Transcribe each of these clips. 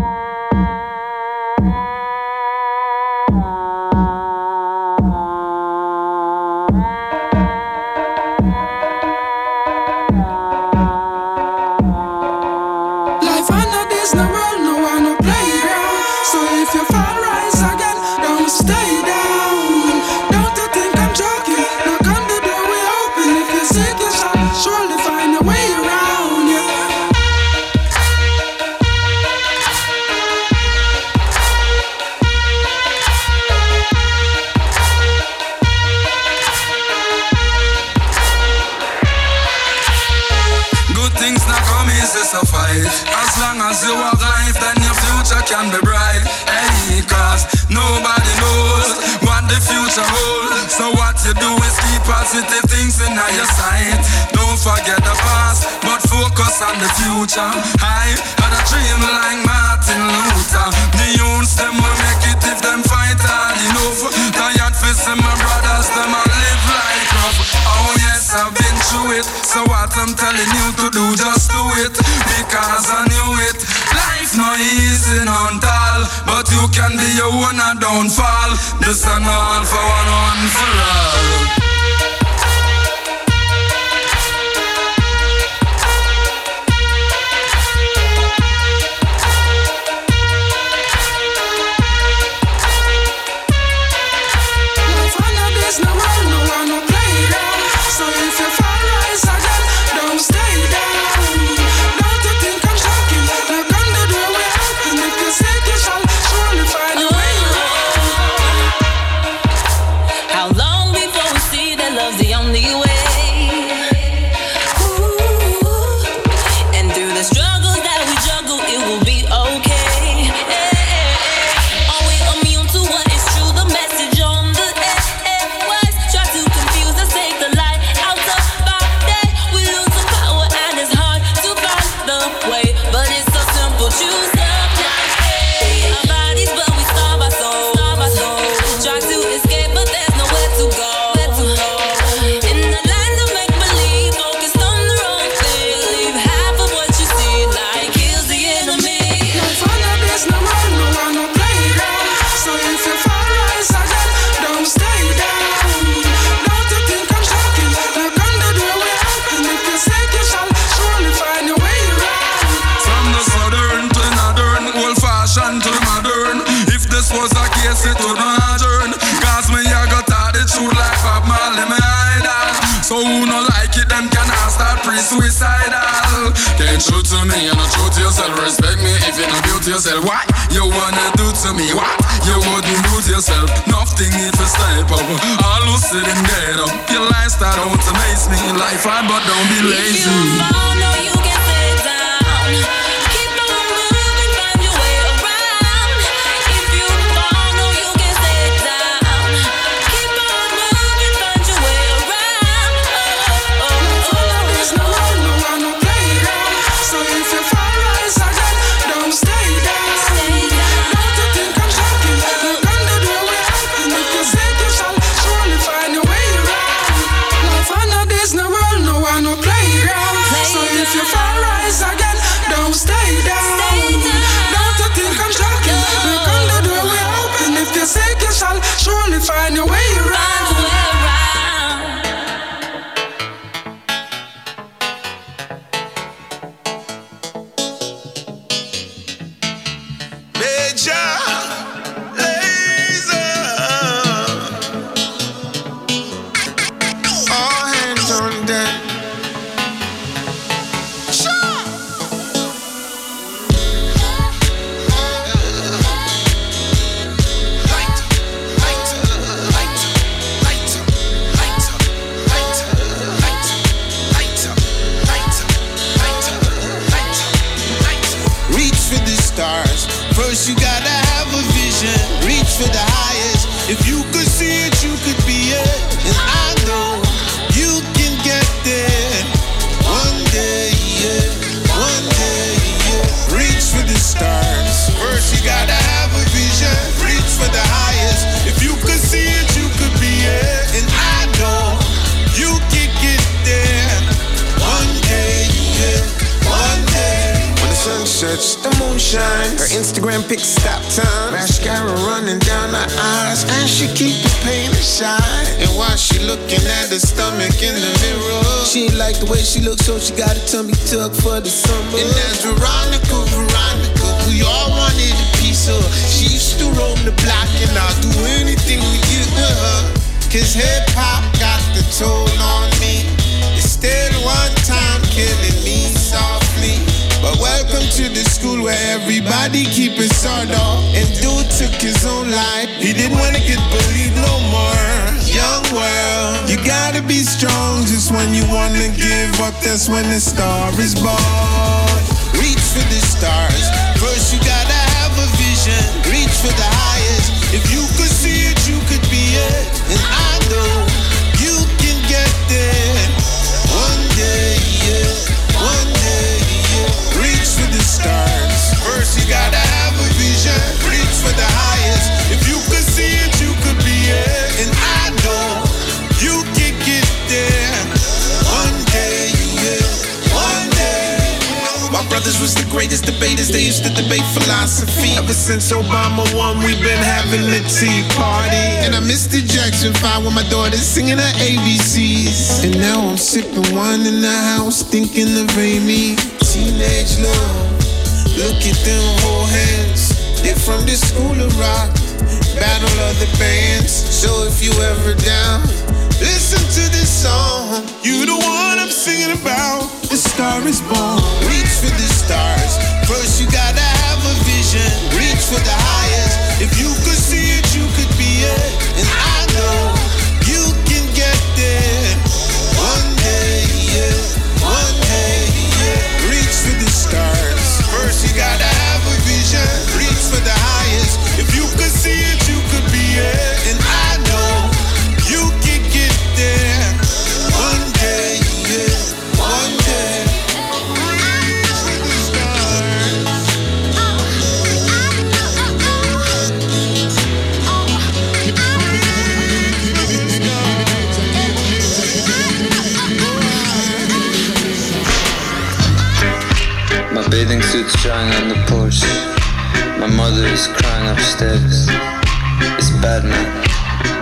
Her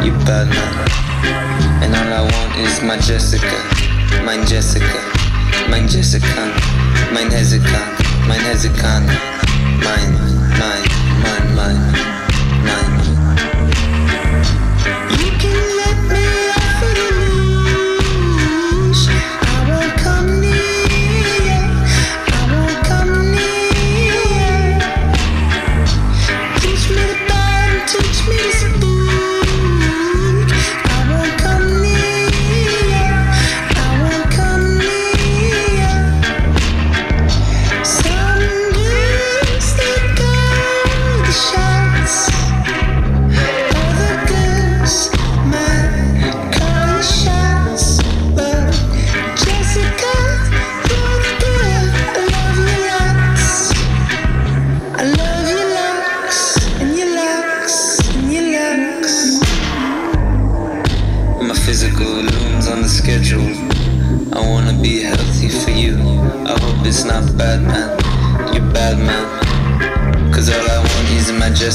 you bad man. And all I want is my Jessica, mine Jessica, mine Jessica, mine Hezekiah, mine Hezekiah, mine, mine, mine, mine, mine. mine.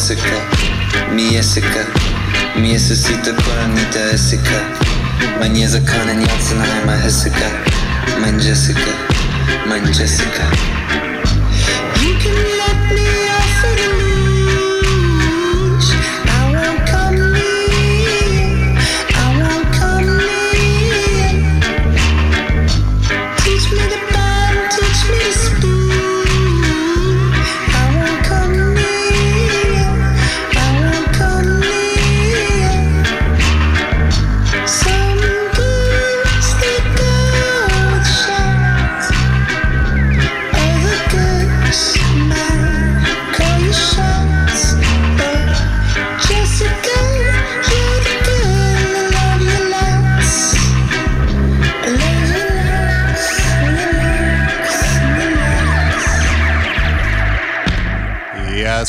Jessica, mi Jessica, mi Jesusita poranita Jessica, man Jesu kann in Jansen heimer Jessica, man Jessica, man Jessica.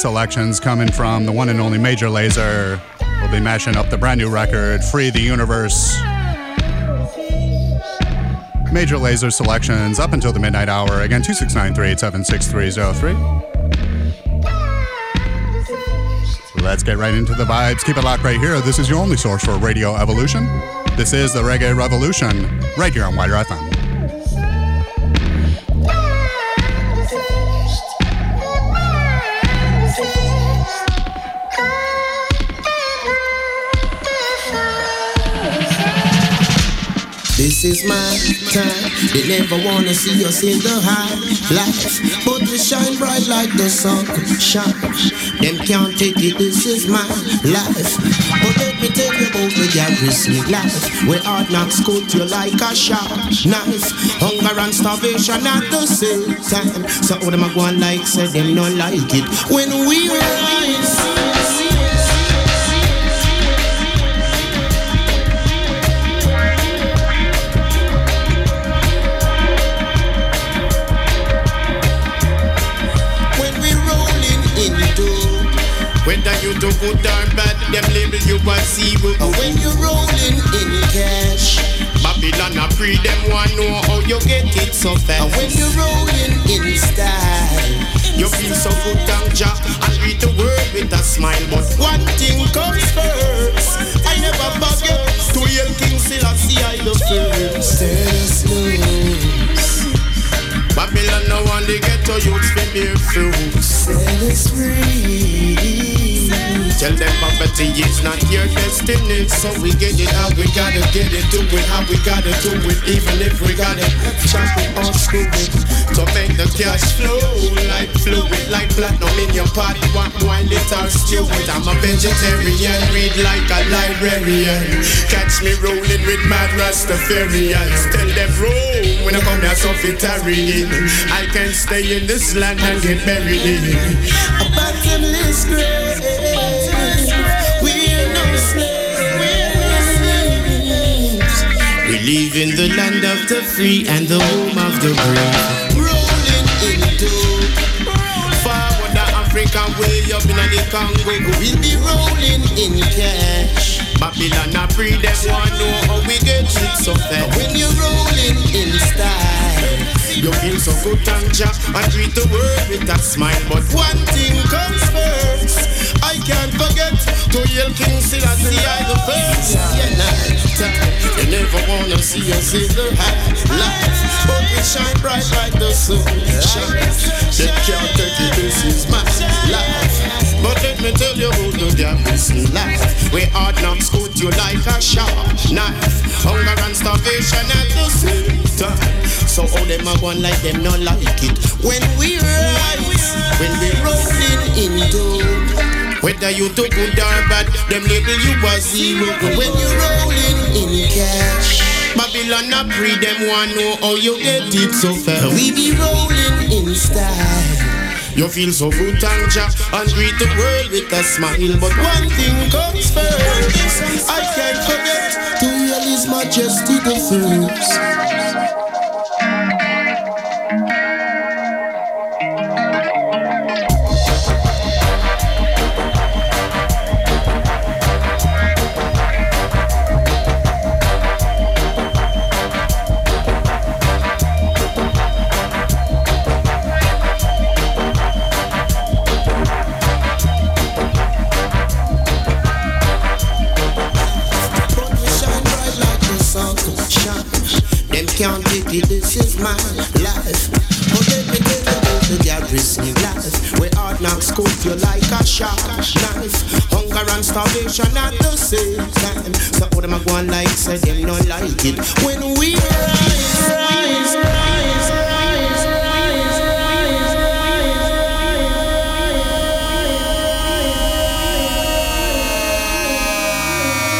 selections coming from the one and only Major Lazer. We'll be mashing up the brand new record, Free the Universe. Major Lazer selections up until the midnight hour. Again, 269 387 6303. Let's get right into the vibes. Keep it locked right here. This is your only source for Radio Evolution. This is the Reggae Revolution, right here on WIDR FM. This is my time. They never wanna see us in the high life, but we shine bright like the sun. Shine. Them can't take it. This is my life. But let me tell you about the garrison life. Where hard knocks cut you like a sharp knife. Hunger and starvation at the same time. So all them a go on like say them not like it when we rise. You good or bad, them label you as zero. and when you're rolling in cash Babylon a free them want know how you get it so and fast. when you're rolling in style You feel so good, thank Jah, and read the word with a smile. But one thing comes first. I never forget to hear King Selassie I the first. set us loose Babylon no one they get to youths for their fruits. set us free Tell them poverty is not your destiny. So we get it how we gotta get it, do it how we gotta do it. Even if we gotta chop it or screw it. To make the cash flow like fluid, like platinum in your pot. One wine it or stew it. I'm a vegetarian, read like a librarian. Catch me rolling with mad Rastafarians. Tell them roll when I come here so fit I can stay in this land and get buried in. a bottomless grave In the land of the free and the home of the brave. rolling into Forward the African way up in the Congo. we'll be rolling in cash Babylon a free them want know how we get it so fast. when you're rolling in style You feel so good and Jah and treat the world with a smile. But one thing comes first. I can't forget to hail King Selassie I the first. yeah, You never wanna see us in the high life, but we shine bright like the sun. They can't take it. This is my life. But let me tell you about the garrison life. Where hard knocks cut you like a sharp knife. Hunger and starvation at the same time. So all them a one like them not like it. when we rise When we rolling in dough whether you do good or bad, them label you as zero. when you're rolling in cash Babylon a pre them want know how you get it so fast. we be rolling in style You feel so good and Jah and greet the world with a smile. But one thing comes first. I can't forget to his majesty the first cut you like a sharp knife. Hunger and starvation at the same time. So all them a go on like say them not like it. When we rise, rise, rise, rise.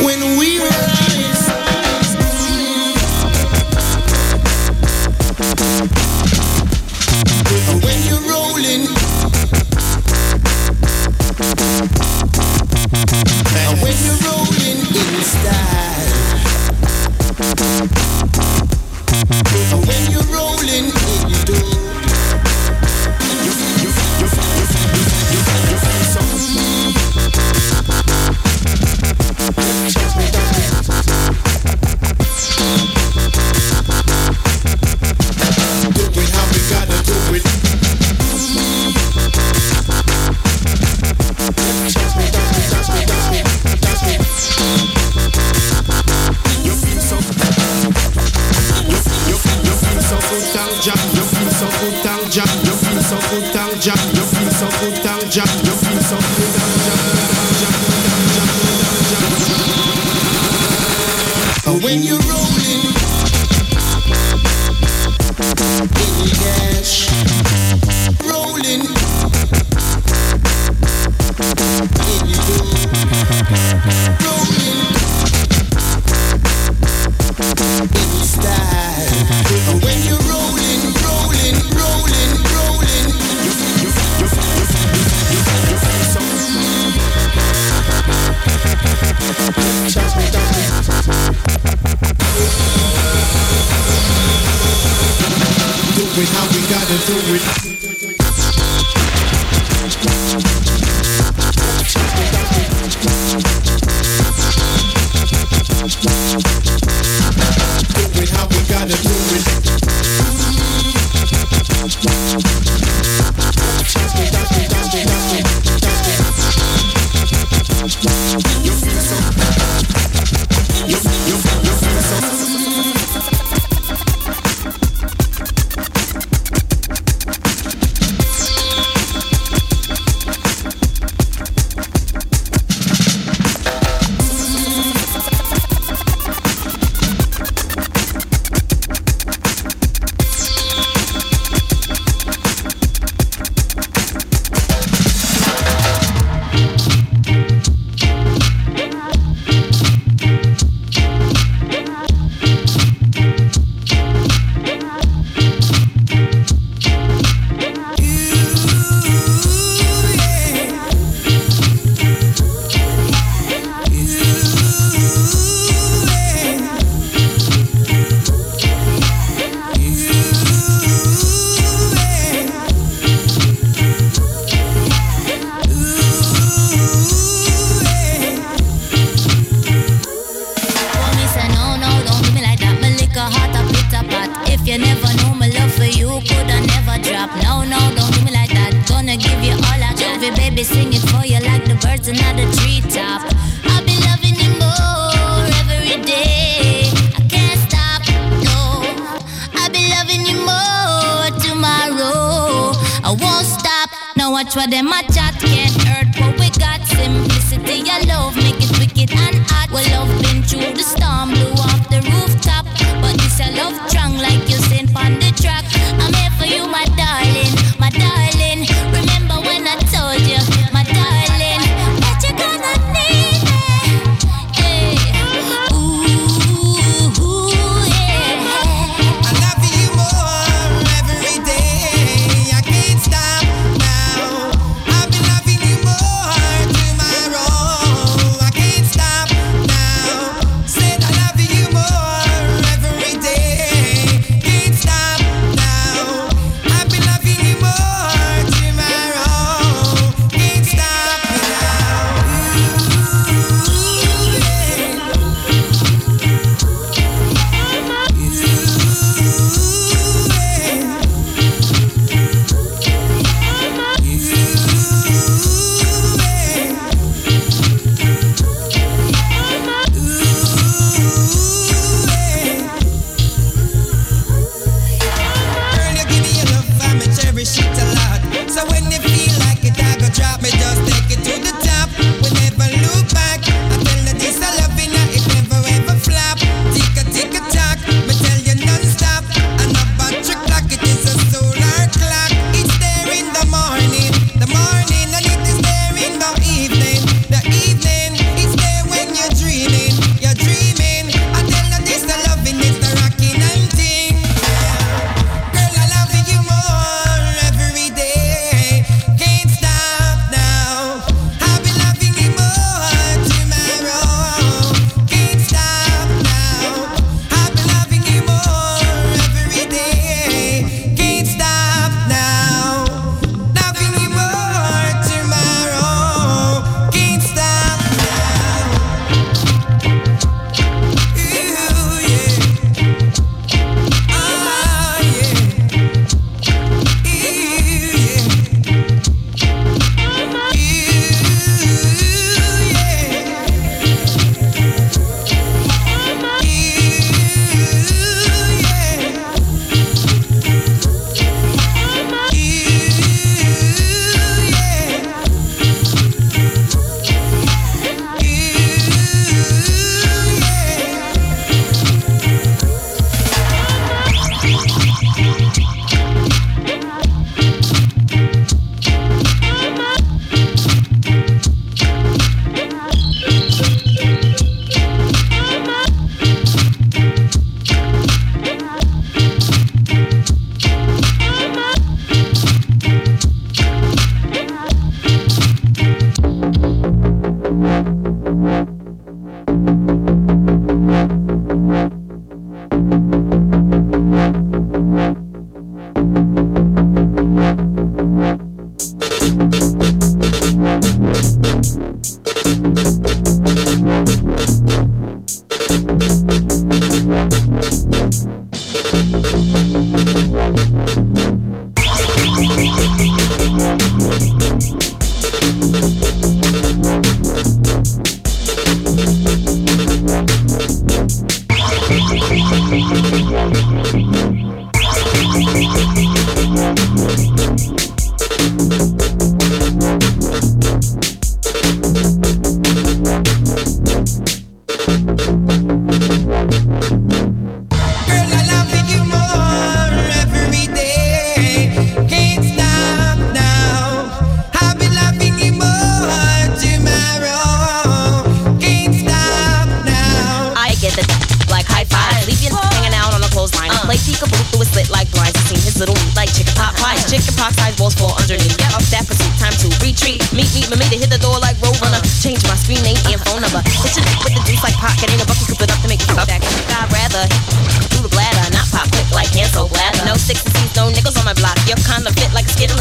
When we rise, So when you're rolling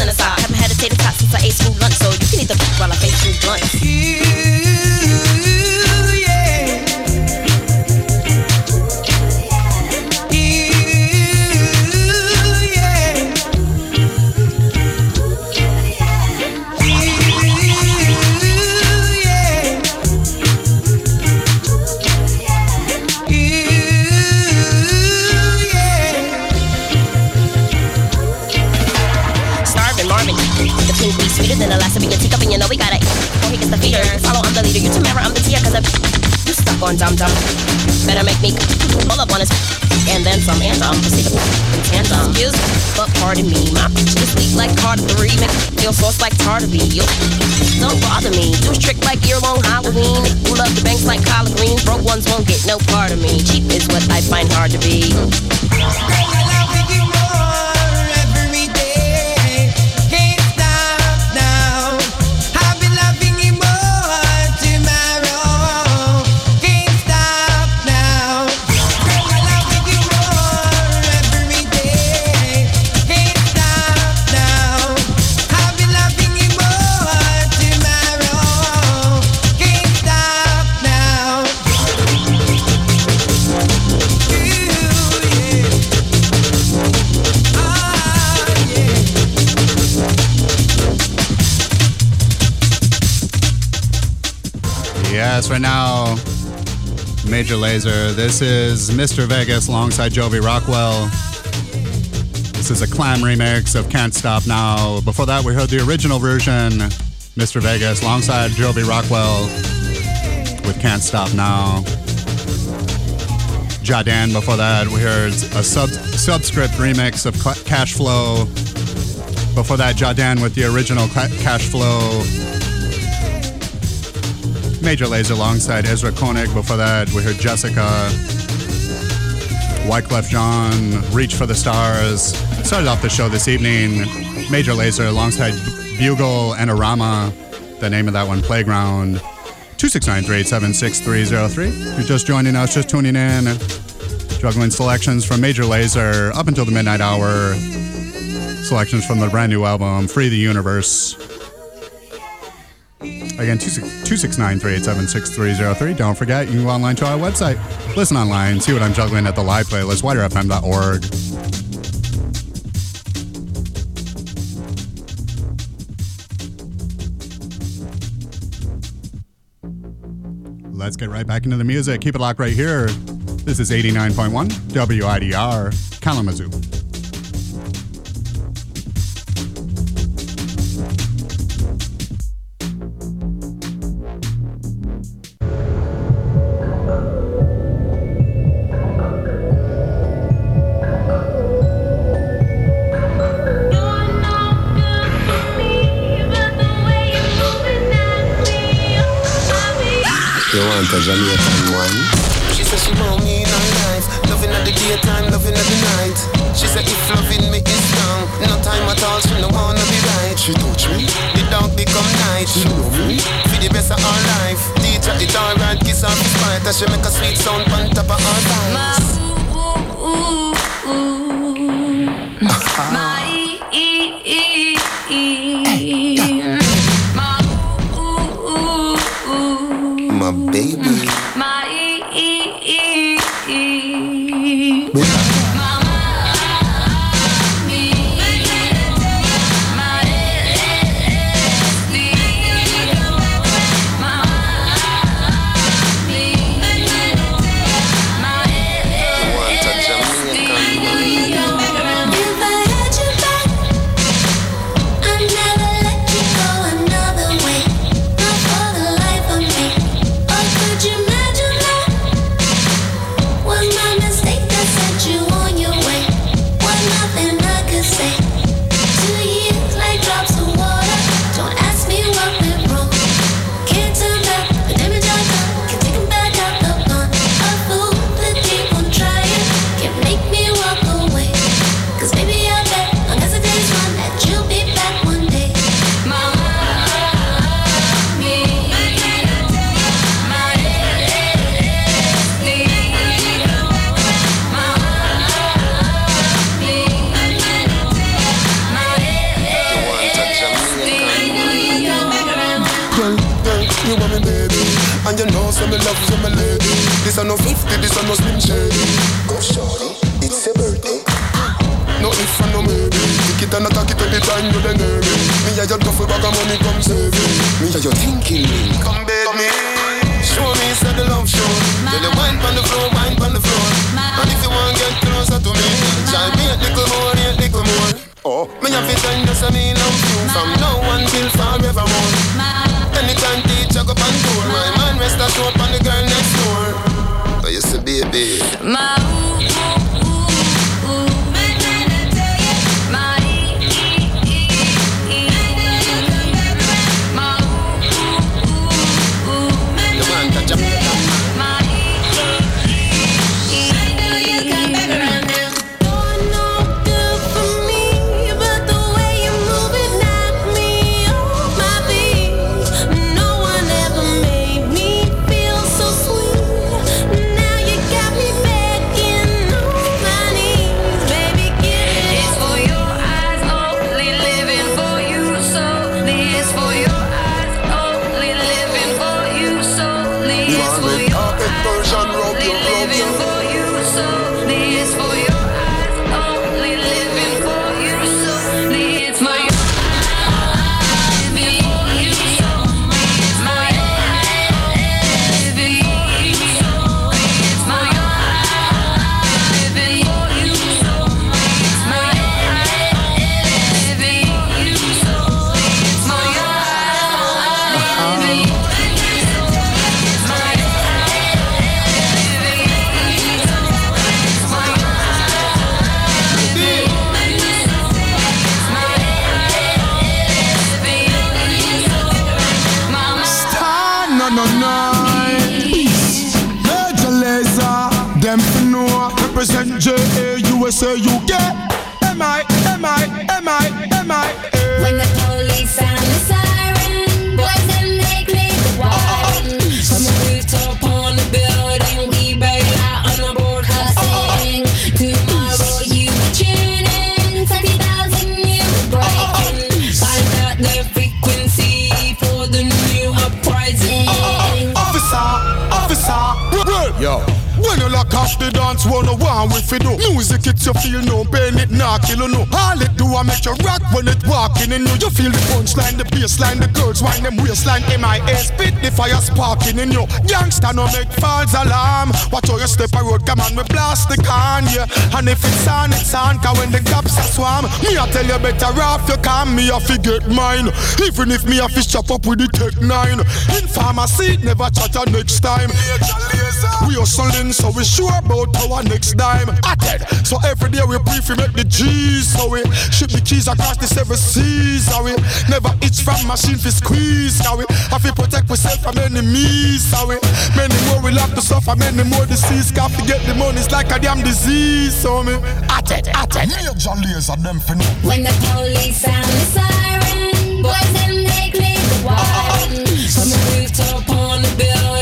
fit like a skittle in a sock. Haven't had a tater tot since I ate school lunch, so you can eat the while I face through blunts. On dum dum. Better make me pull up on his and then some and um tandem. Excuse, but pardon me, my bitch is weak like Carter three, make feel sauce like tartar bee. You don't bother me. Do trick like year long Halloween. Who love the banks like collard greens. Broke ones won't get no part of me. Cheap is what I find hard to be. Yes, right now, Major Lazer. This is Mr. Vegas alongside Jovi Rockwell. This is a Clam remix of Can't Stop Now. Before that, we heard the original version, Mr. Vegas alongside Jovi Rockwell with Can't Stop Now. Jah Dan, before that, we heard a sub, Subskrpt remix of Cash Flow. Before that, Jah Dan with the original Cash Flow. Major Lazer alongside Ezra Koenig. Before that, we heard Jessica, Wyclef Jean, Reach for the Stars. Started off the show this evening, Major Lazer alongside Bugle and Arama. The name of that one, Playground. 269-387-6303. If you're just joining us, just tuning in, juggling selections from Major Lazer up until the midnight hour. Selections from the brand new album, Free the Universe. Again, 269-387-6303. Don't forget, you can go online to our website. Listen online, see what I'm juggling at the live playlist, widerfm.org. Let's get right back into the music. Keep it locked right here. This is 89.1 WIDR Kalamazoo. Jamaican one? She said she want me in her life. Loving at the daytime, loving at the night. She said if loving me is wrong No time at all, she no wanna be right. She touch me, the dog become night. She love me, for the best of her life. Teacher it alright, kiss her despite As she make a sweet sound on top of her thighs ah. My yo. When you lock off the dance, one on one with it do. Music it's you feel no pain, it not kill you no. All it do I make you rock when it walking in you. You feel the punchline, the bassline, the girls whine them waistline. MIA spit the fire sparking in you. Youngster no make false alarm. Watch how you step a road, come on, we blast the can, yeah. And if it's on, it's on, cause when the cops are swarm, me I tell you better off you come, me I forget mine. Even if me a fish chop up with the tech nine. In pharmacy, never chat next time. We hustling, so we sure about our next dime. Added, so every day we pray for make the G's. So we ship the keys across the seven seas. So we never itch from machine for squeeze. So we have to protect ourselves from enemies. So we many more we have to suffer, many more disease. Can't forget the money, it's like a damn disease. So me added, added. Major Lazer them for. When the police sound the siren, boys them they clear the ah, ah, ah. wine. From the rooftop on the building,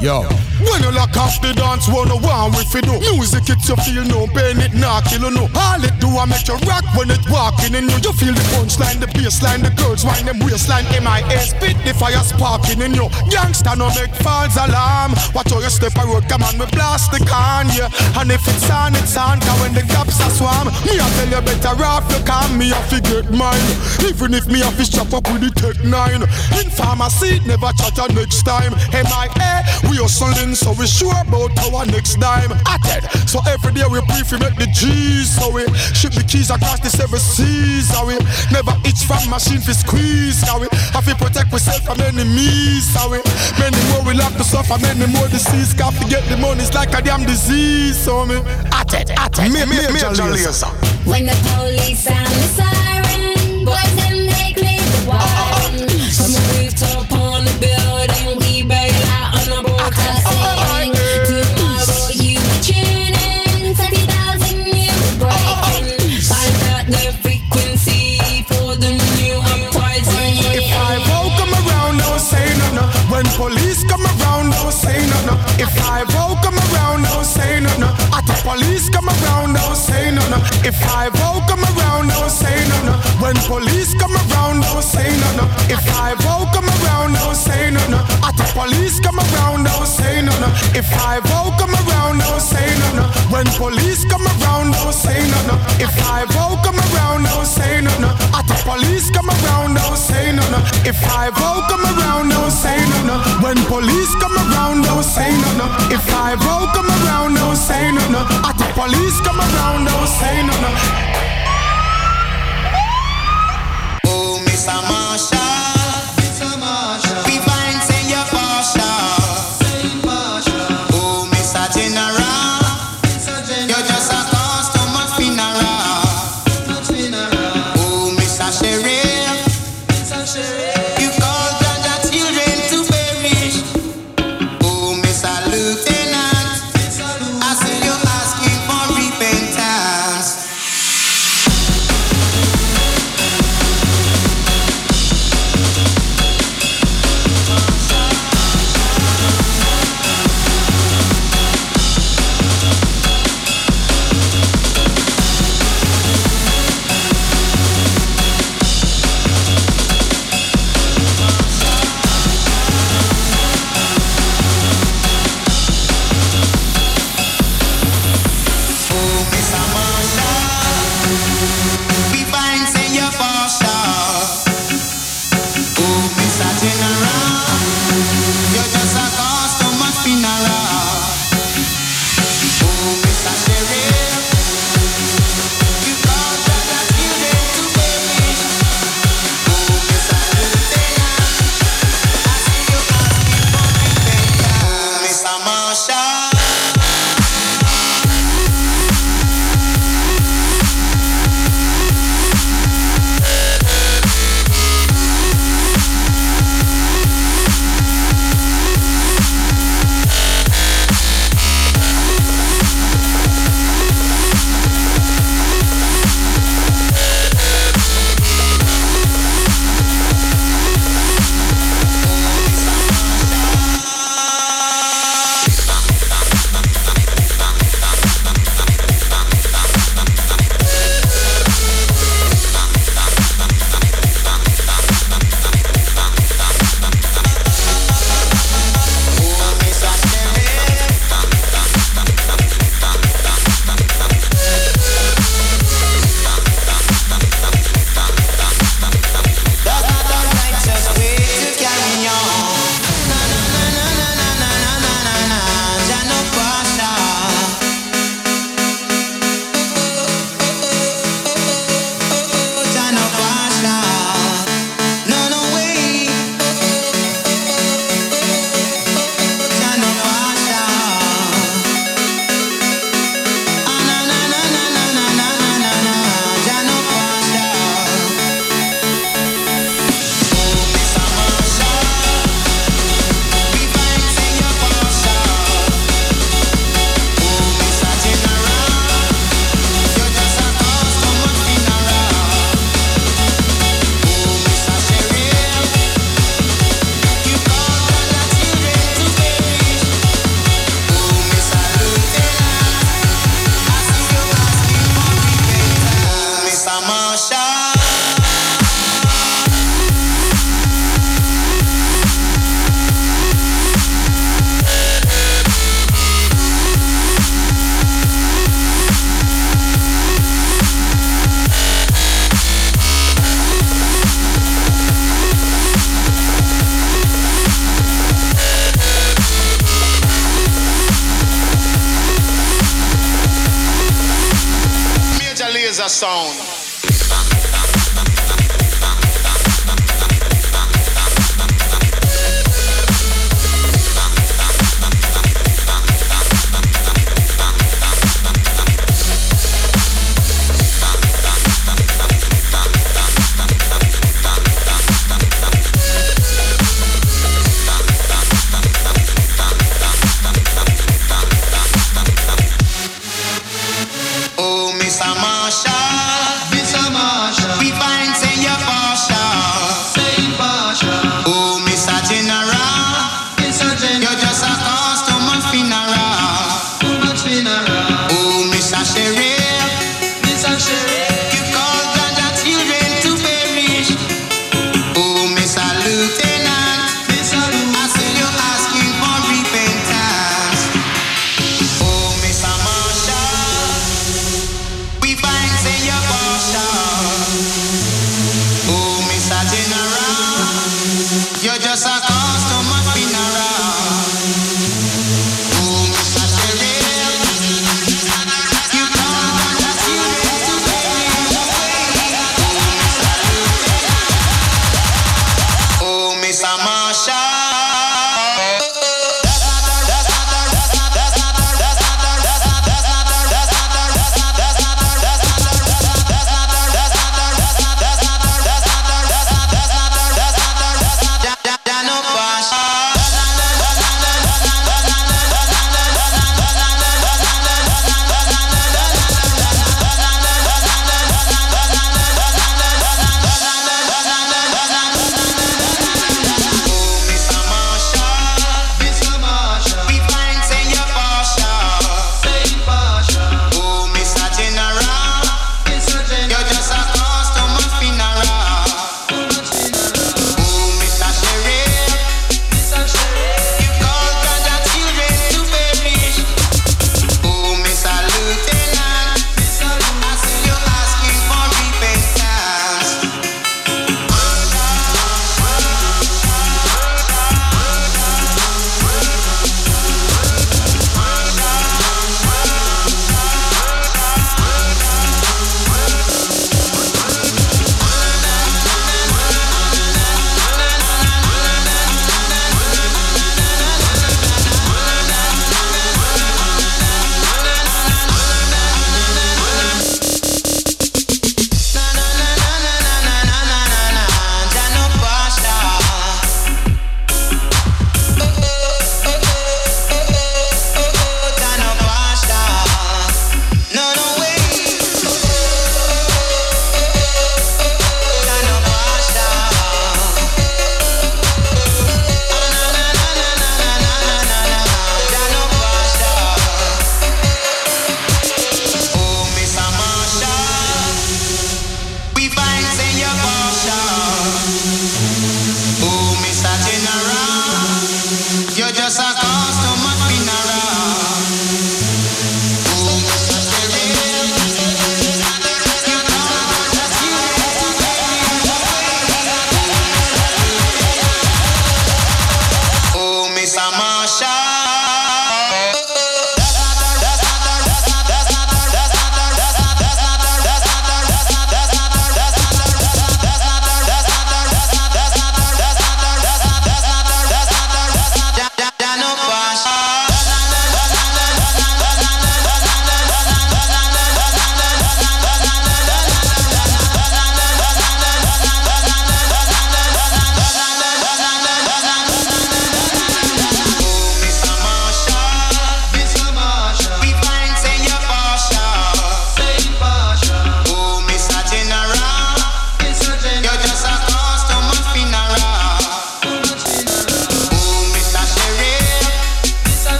Yo. When you lock off the dance, one on one with it do. Music it's you feel no pain, it not kill you no. All it do I make you rock when it walking in you. You feel the punchline, the bassline, the girls whine them waistline. MIA spit the fire sparking in you. Youngster no make false alarm. Watch how you step a road, come on, we blast the can, yeah. And if it's on, it's on, cause when the cops a swarm, me I tell you better off you me I forget mine. Even if me a fish chop up with the tech nine. In pharmacy, never chat next time. MIA, we hustling, so we sure about our next dime. Added, so every day we pray for make the G's. So we ship the keys across the seven seas. So we never itch from machine for squeeze. So we have to protect ourselves from enemies. So we many more we have to suffer, many more disease. Can't forget the money, it's like a damn disease. So me added, added, me, me, Major Lazer. When the police sound the siren, boys them they clear the uh, uh, uh. wine. From the rooftop on the building, we bail out on the broadcasting. If five O come around, don't say no no. At the police come around, don't say no no. If five O come around, don't say no no. When police come around, don't say no no. If five O at the police come around, don't say no no. If I vote come around, don't say no no. When police come around, don't say no no. If I vote come around, don't say no no. At the police come around, don't say no no. If I vote come around, don't say no no. When police come around, don't say no no. If I vote come around, don't say no no. At the police come around, don't say no no. Oh, Mr. Marshall.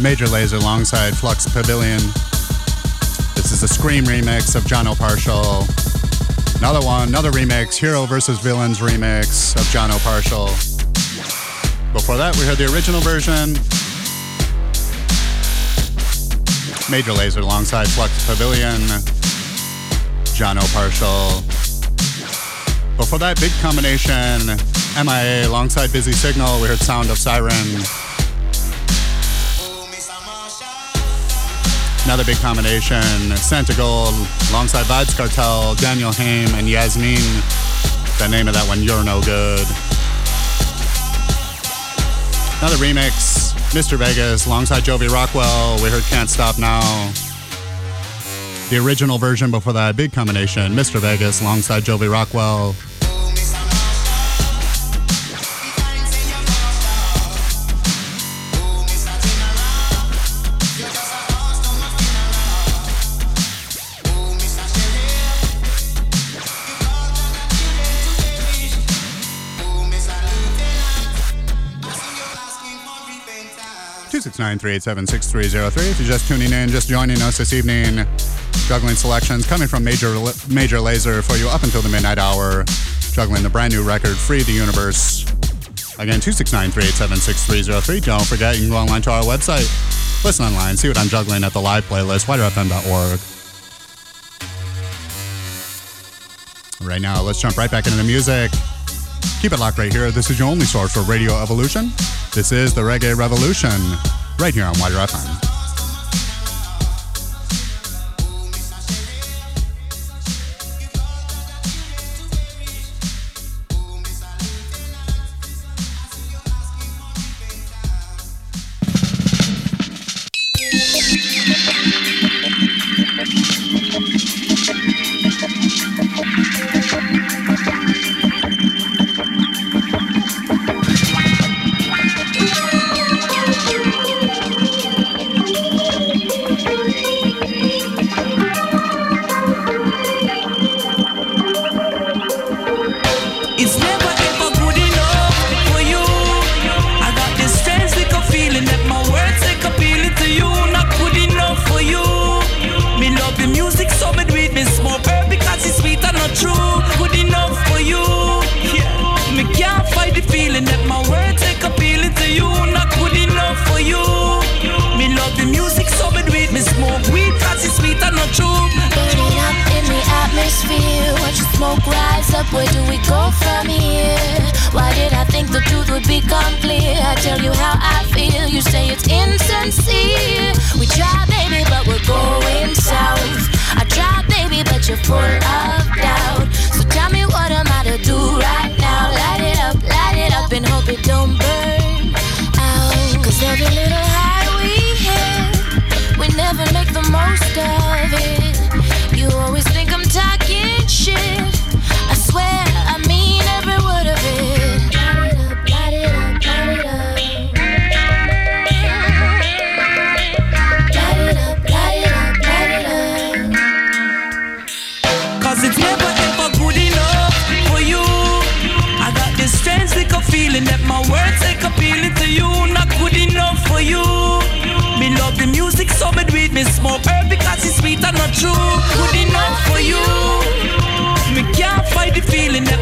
Major Lazer alongside Flux Pavilion. This is a Skream remix of Jah No Partial. Another one, another remix, Hero versus Villains remix of Jah No Partial. Before that, we heard the original version. Major Lazer alongside Flux Pavilion, Jah No Partial. Before that, big combination, MIA alongside Busy Signal, we heard Sound of Siren. Another big combination, Santigold alongside Vybz Kartel, Danielle Haim, and Yasmin. The name of that one, You're No Good. Another remix, Mr. Vegas alongside Jovi Rockwell. We heard Can't Stop Now. The original version before that, big combination, Mr. Vegas alongside Jovi Rockwell. 937 6303. If you're just tuning in, just joining us this evening, juggling selections coming from Major, Major Lazer for you up until the midnight hour, juggling the brand new record, Free the Universe. Again, 269 387 6303. Don't forget, you can go online to our website, listen online, see what I'm juggling at the live playlist, widerfm.org. Right now, let's jump right back into the music. Keep it locked right here. This is your only source for Radio Evolution. This is the Reggae Revolution right here on WIDR FM. Smoke rise up. Where do we go from here? Why did I think the truth would become clear? I tell you how I feel. You say it's insincere. We try, baby, but we're going south. I try, baby, but you're full of doubt. So tell me what am I to do right now? Light it up, light it up, and hope it don't burn out. Cause every little me. Smoke herb because it's sweet and not true. Good enough for you. Me can't fight the feeling that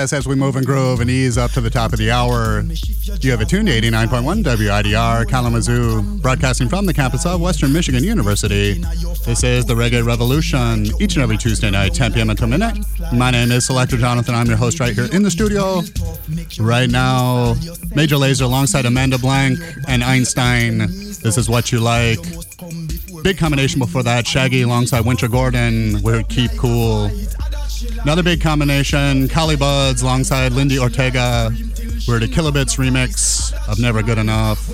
As we move and groove and ease up to the top of the hour, you have a tune to 89.1 WIDR Kalamazoo, broadcasting from the campus of Western Michigan University. This is the Reggae Revolution, each and every Tuesday night, 10 p.m. until midnight. My name is Selector Jonathon. I'm your host right here in the studio. Right now, Major Lazer alongside Amanda Blank and Einstein. This is what you like. Big combination before that, Shaggy alongside Wynter Gordon with Keep Cool. Another big combination, Collie Buddz alongside Lindi Ortega. We're the Killabits remix of Never Good Enough.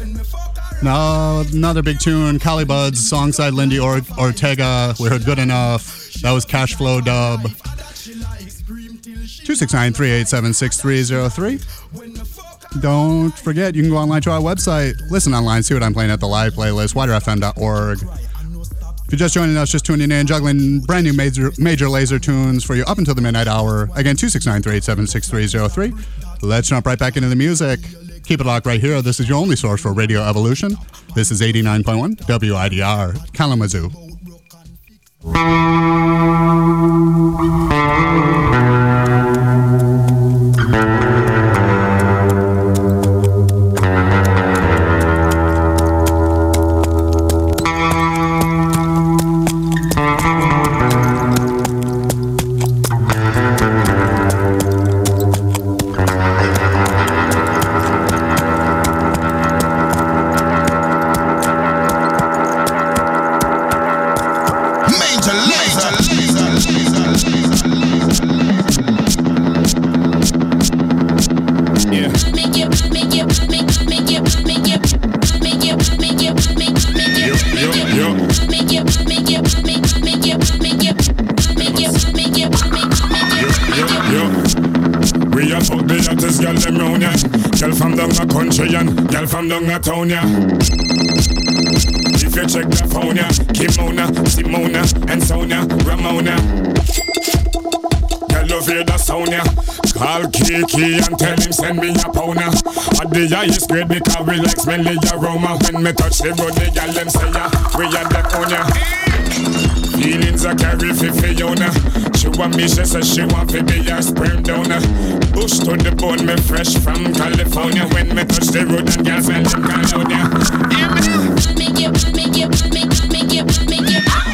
Now, another big tune, Collie Buddz alongside Lindi or- Ortega. We heard Good Enough. That was Cash Flow Dub. 269 387 6303. Don't forget, you can go online to our website, listen online, see what I'm playing at the live playlist, widerfm.org. If you're just joining us, just tuning in, juggling brand new major, Major Lazer tunes for you up until the midnight hour. Again, 269 387 6303. Let's jump right back into the music. Keep it locked right here. This is your only source for Radio Evolution. This is 89.1 WIDR, Kalamazoo. Are hottest girl them round ya. Girl from down the country and girl from down the town ya. If you check the phone ya, Kimona, Simona, and Sonia, Ramona. Girl, love hear the sound ya. Call Kiki and tell him send me a pound. At the highest grade because we like smelly aroma. When me touch the road, the girl them say ya, we are the on Feelings I carry for Fiona. She want me, she say she want to be a sperm donor. Bush to the bone, me fresh from California. When me touch the road, and girls fell in California. Yeah, man. Make it, make it, make it, make it, make it.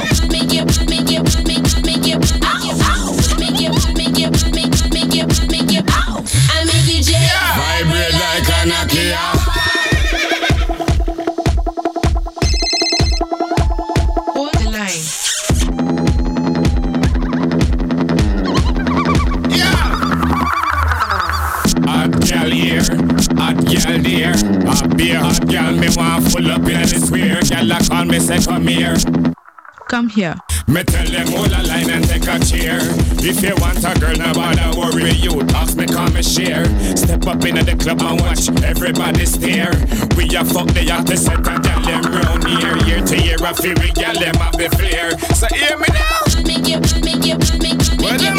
want full up in the square. Gyal a call me say come here. Come here. Me tell them all a line and take a cheer. If you want a girl, no bother worry you. Ask me come and share. Step up into the club and watch everybody stare. We a fuck they have to set and gyal them round here. Year to year I feel we gyal them have the flair. So hear me now. Well, them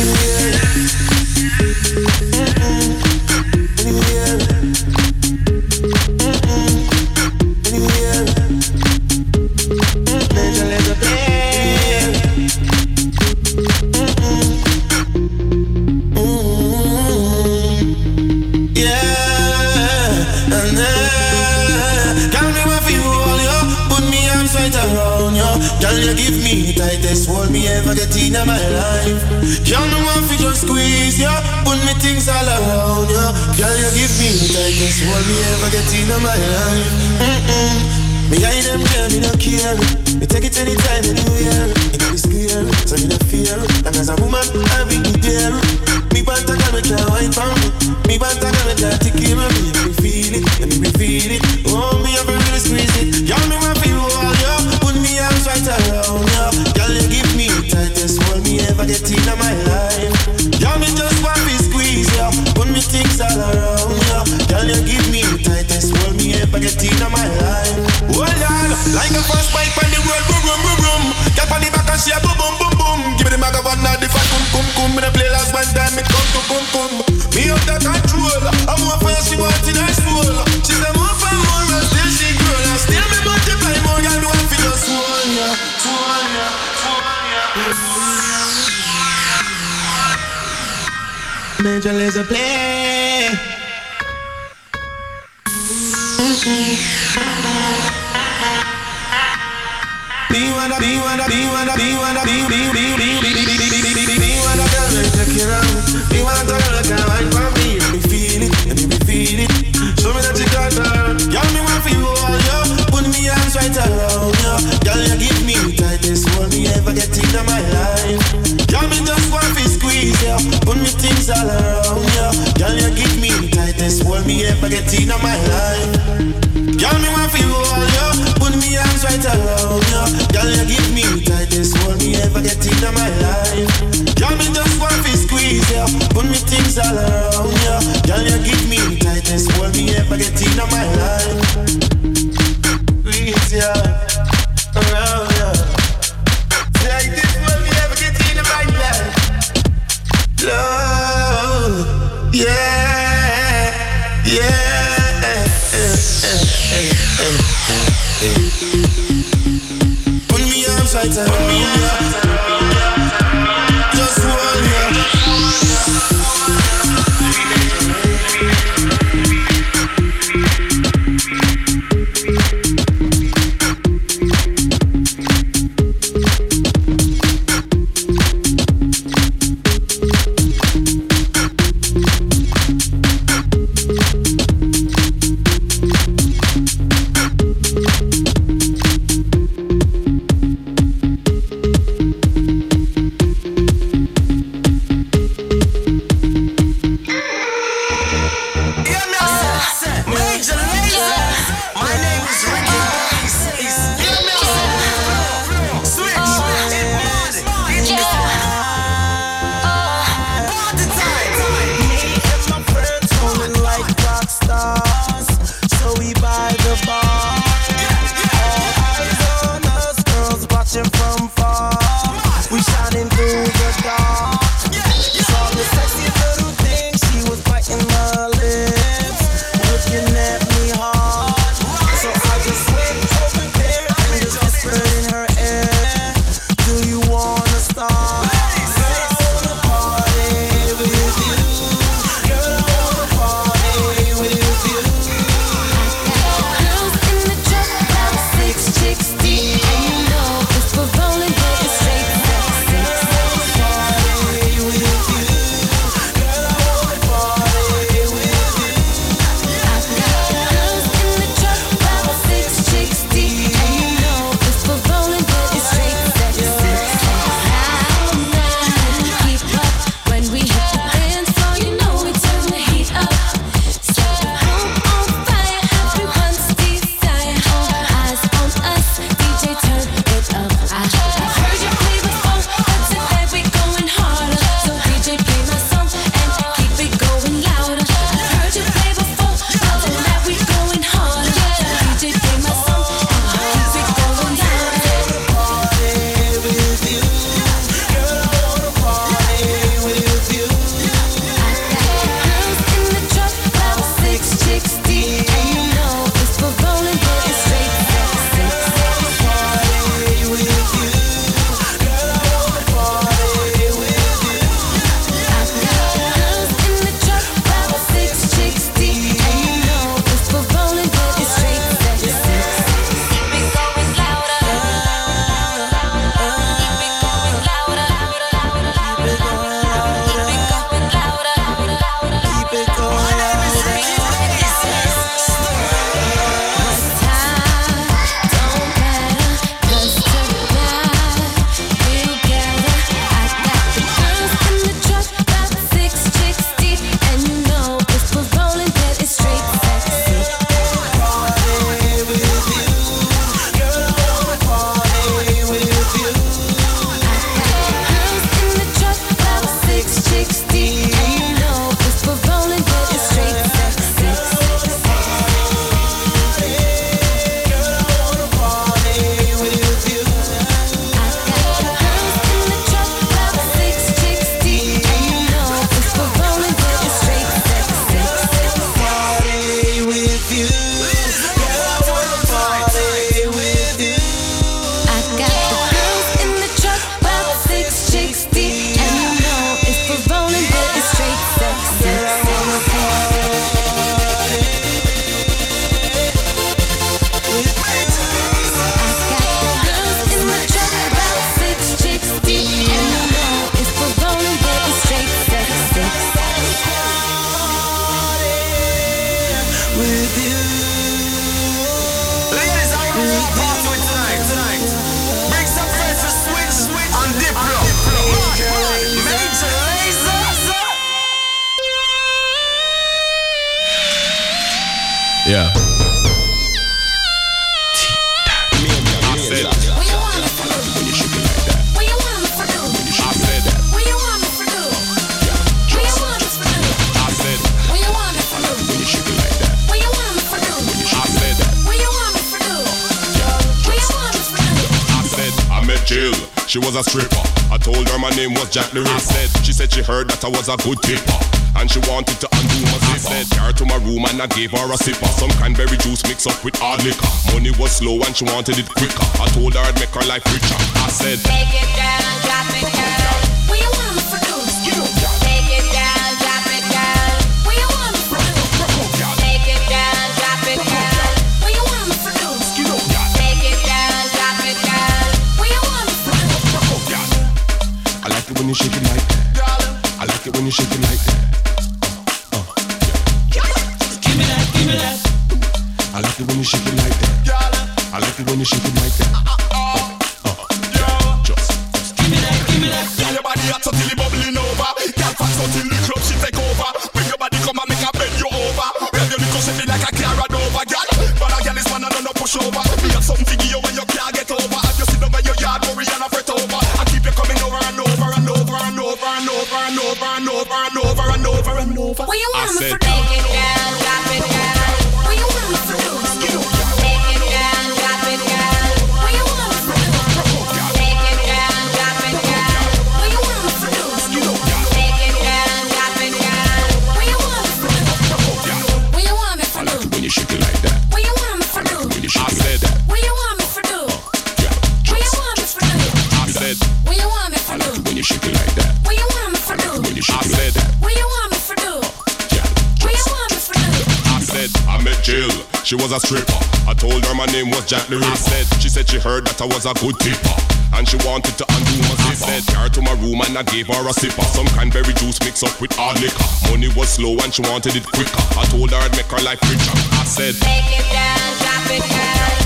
anywhere. Bristol is a plan. Was a good tipper. And she wanted to undo my zipper. I her car to my room and I gave her a sipper. Some cranberry juice mixed up with hard liquor. Money was slow and she wanted it quicker. I told her I'd make her life richer. I said, Take it down, drop it down. Jack said She said she heard that I was a good tipper. And she wanted to undo my sis said. Car to my room and I gave her a sipper. Some cranberry juice mixed up with hard liquor. Money was slow and she wanted it quicker. I told her I'd make her life richer. I said Take it down, drop it down.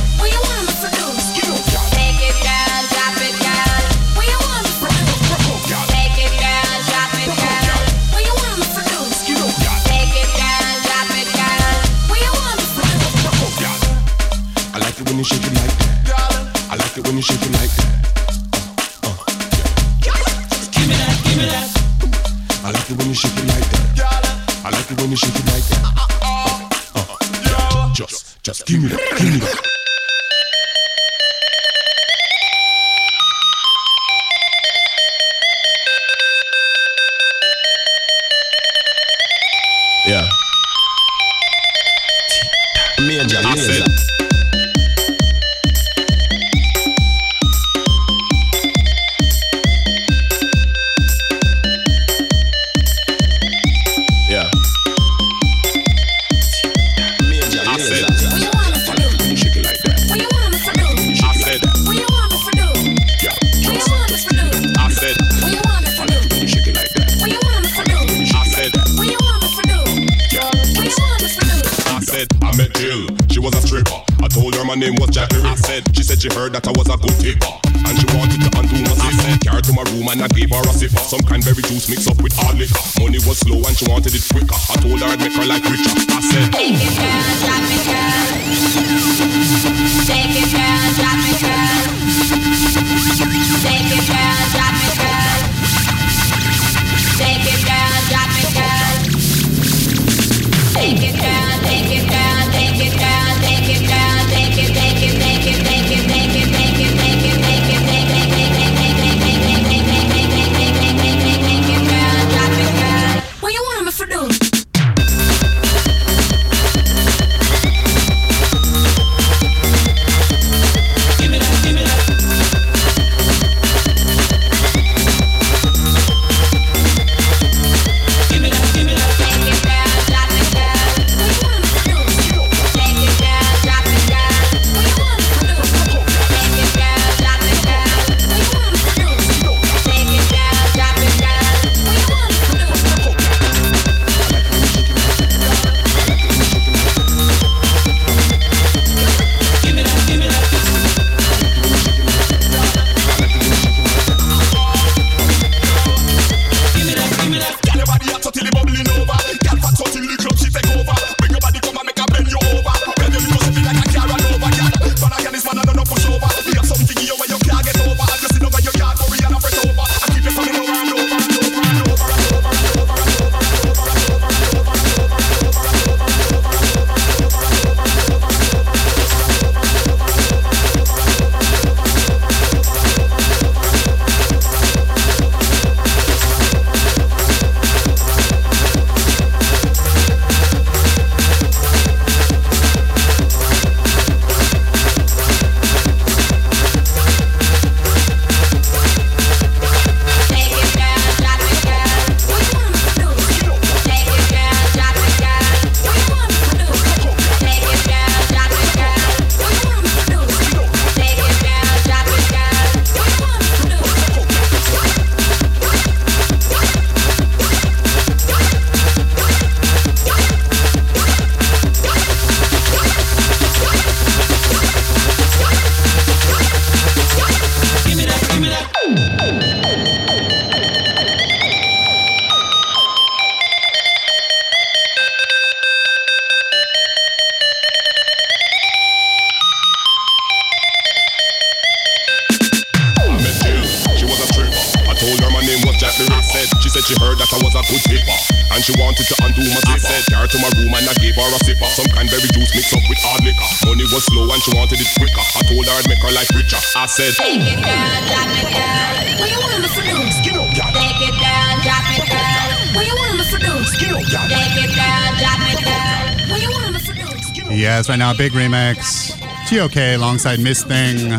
Said, Take it down, drop it down. What you want me to do? Up, y'all. Take it down, drop it down. What you want me to do? Up, y'all. Take it down, drop it down. What you want me to? Yes, right now, big remix. TOK alongside Miss Thing.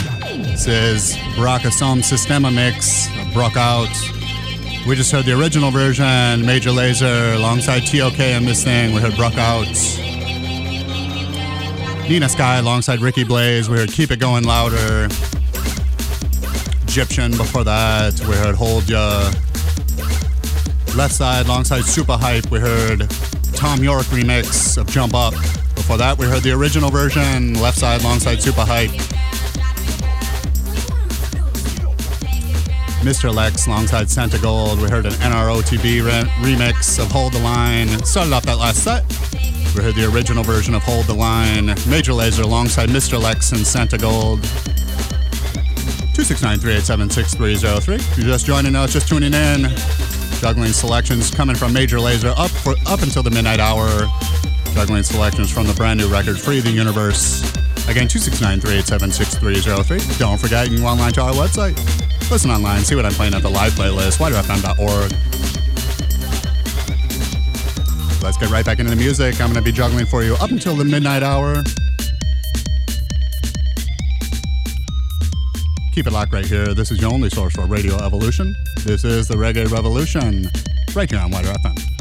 This is Buraka Som Sistema Mix, Bruk Out. We just heard the original version, Major Lazer, alongside TOK and Miss Thing. We heard Bruk Out. Nina Sky alongside Ricky Blaze. We heard Keep It Going Louder. Gyptian before that. We heard Hold Ya. Leftside alongside Supahype. We heard Tom York remix of Jump Up. Before that, we heard the original version, Leftside alongside Supahype. Mr. Lex alongside Santigold. We heard an NROTB re- remix of Hold the Line. Started off that last set. We heard the original version of Hold the Line. Major Lazer alongside Mr. Lex and Santigold. 269-387-6303. If you're just joining us, just tuning in. Juggling selections coming from Major Lazer up for up until the midnight hour. Juggling selections from the brand new record, Free the Universe. Again, 269-387-6303. Don't forget, you can go online to our website. Listen online, see what I'm playing at the live playlist, widrfm.org. Let's get right back into the music. I'm going to be juggling for you up until the midnight hour. Keep it locked right here. This is your only source for Radio Evolution. This is the Reggae Revolution, right here on WIDR FM.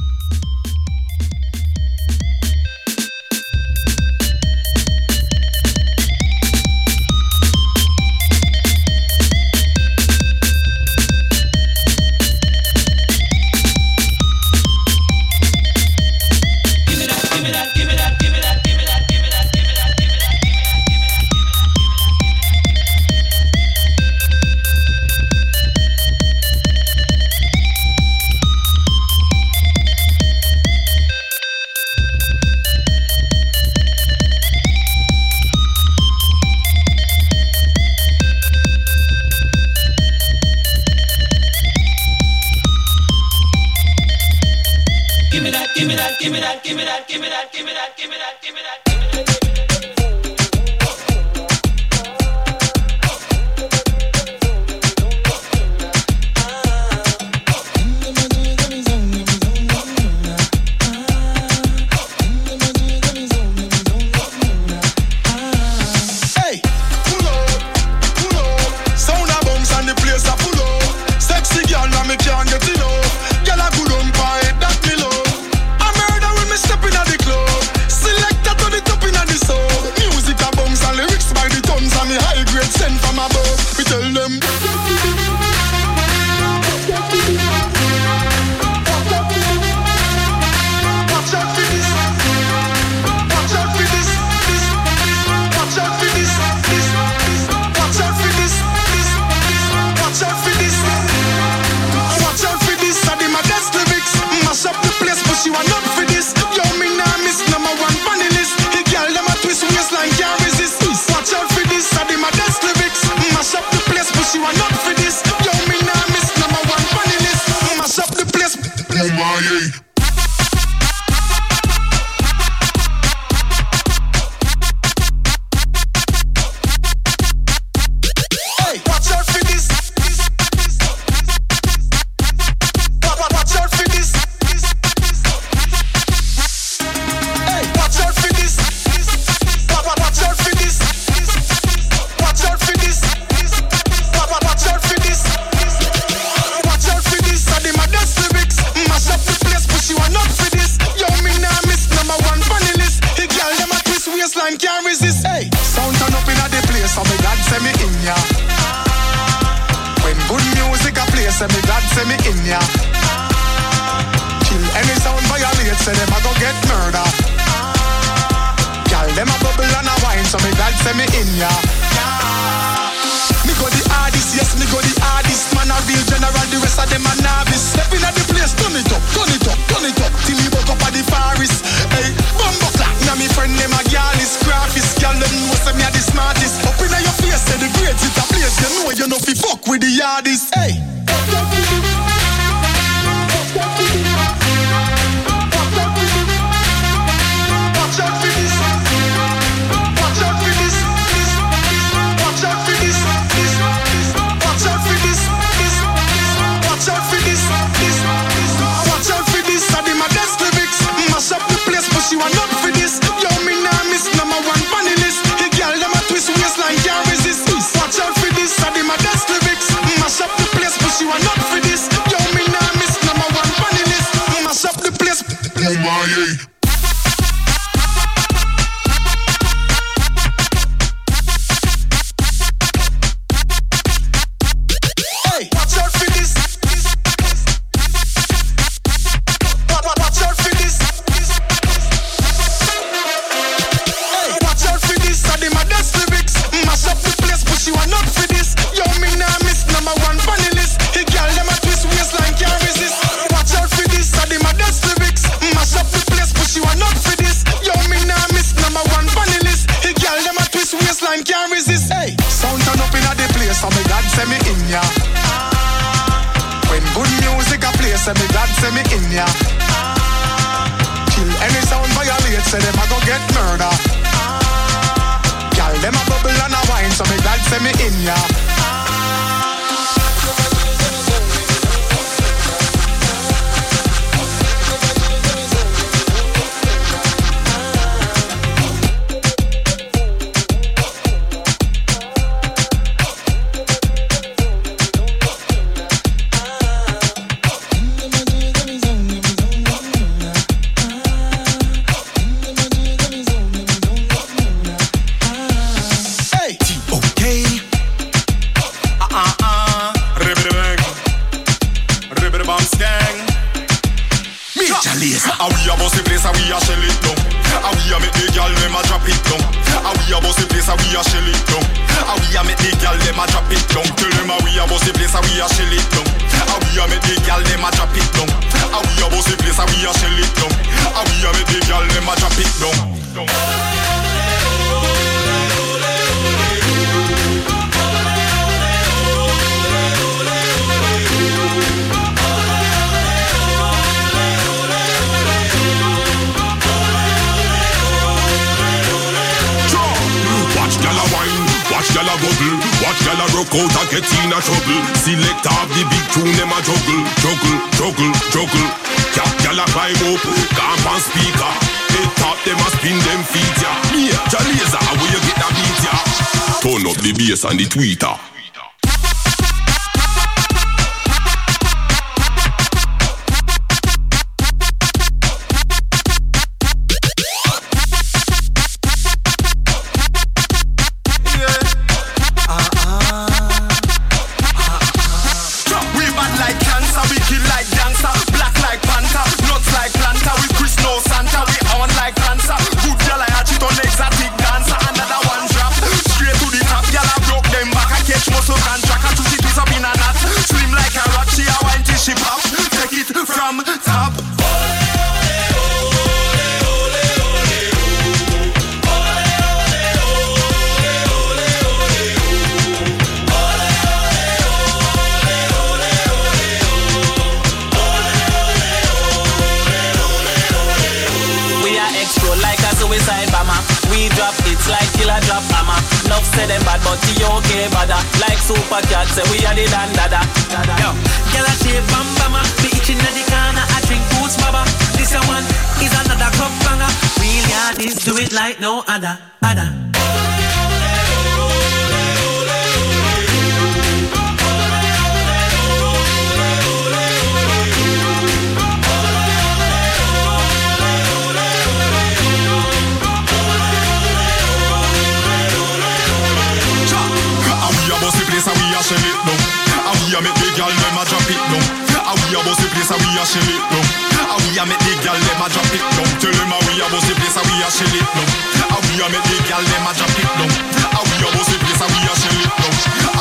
gyal dem a drop it down. How we a bust it place, how we a shell it down.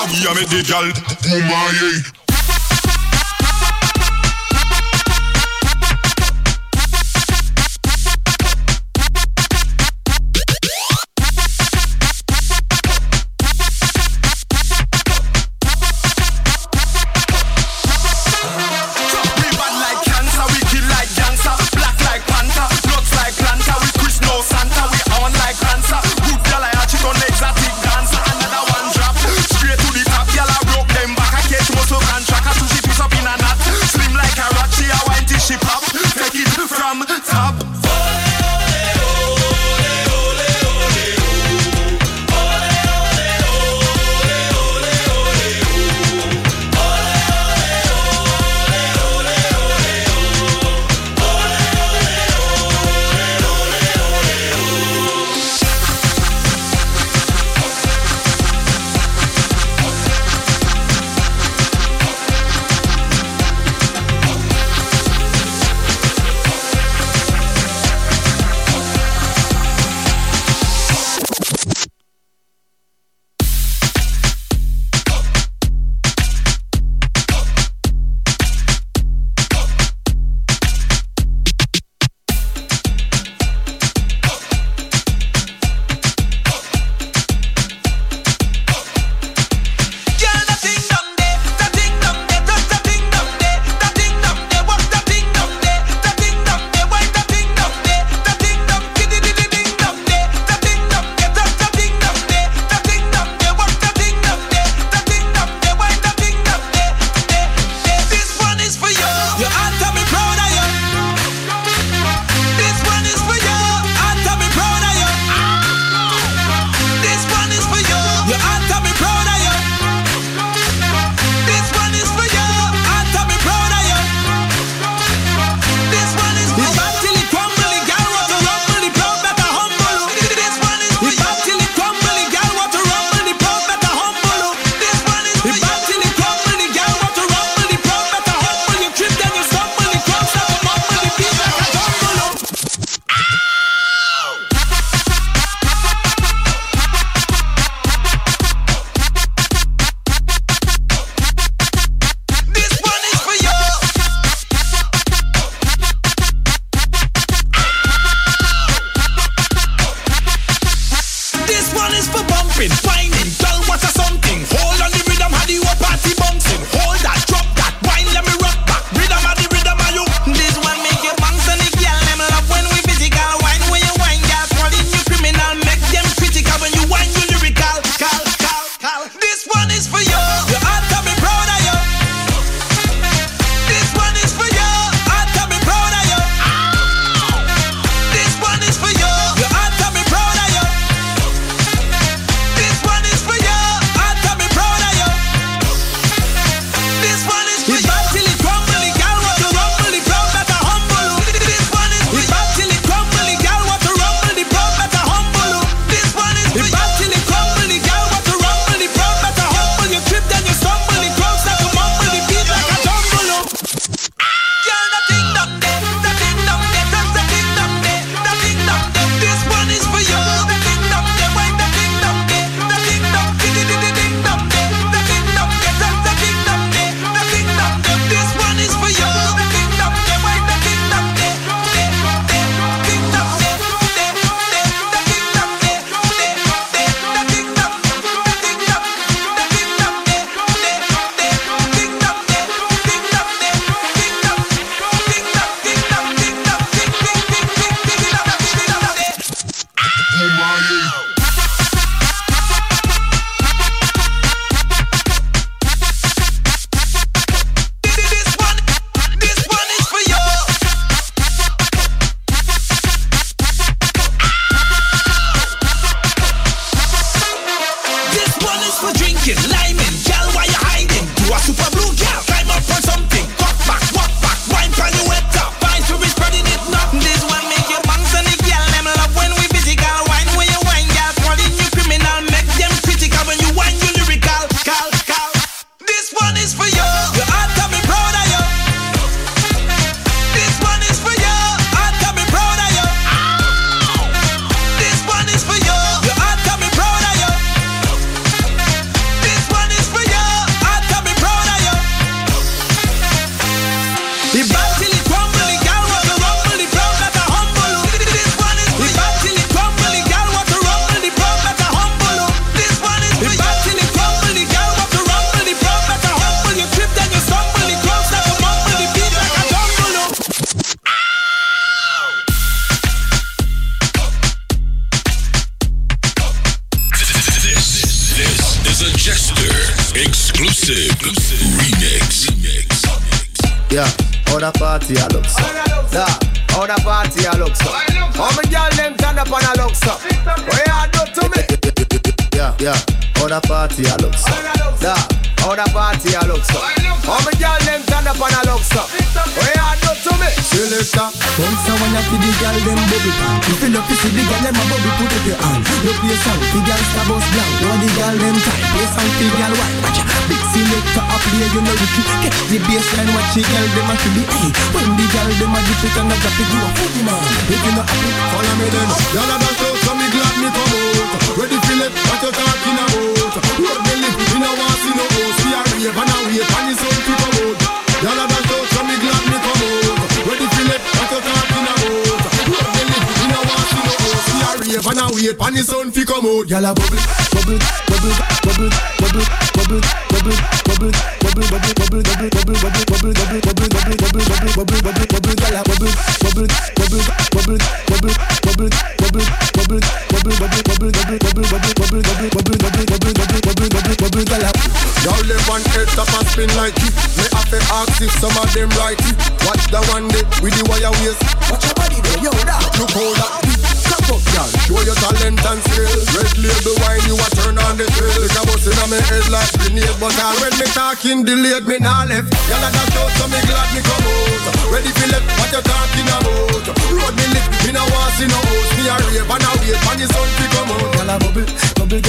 We a make the gyal boom aye.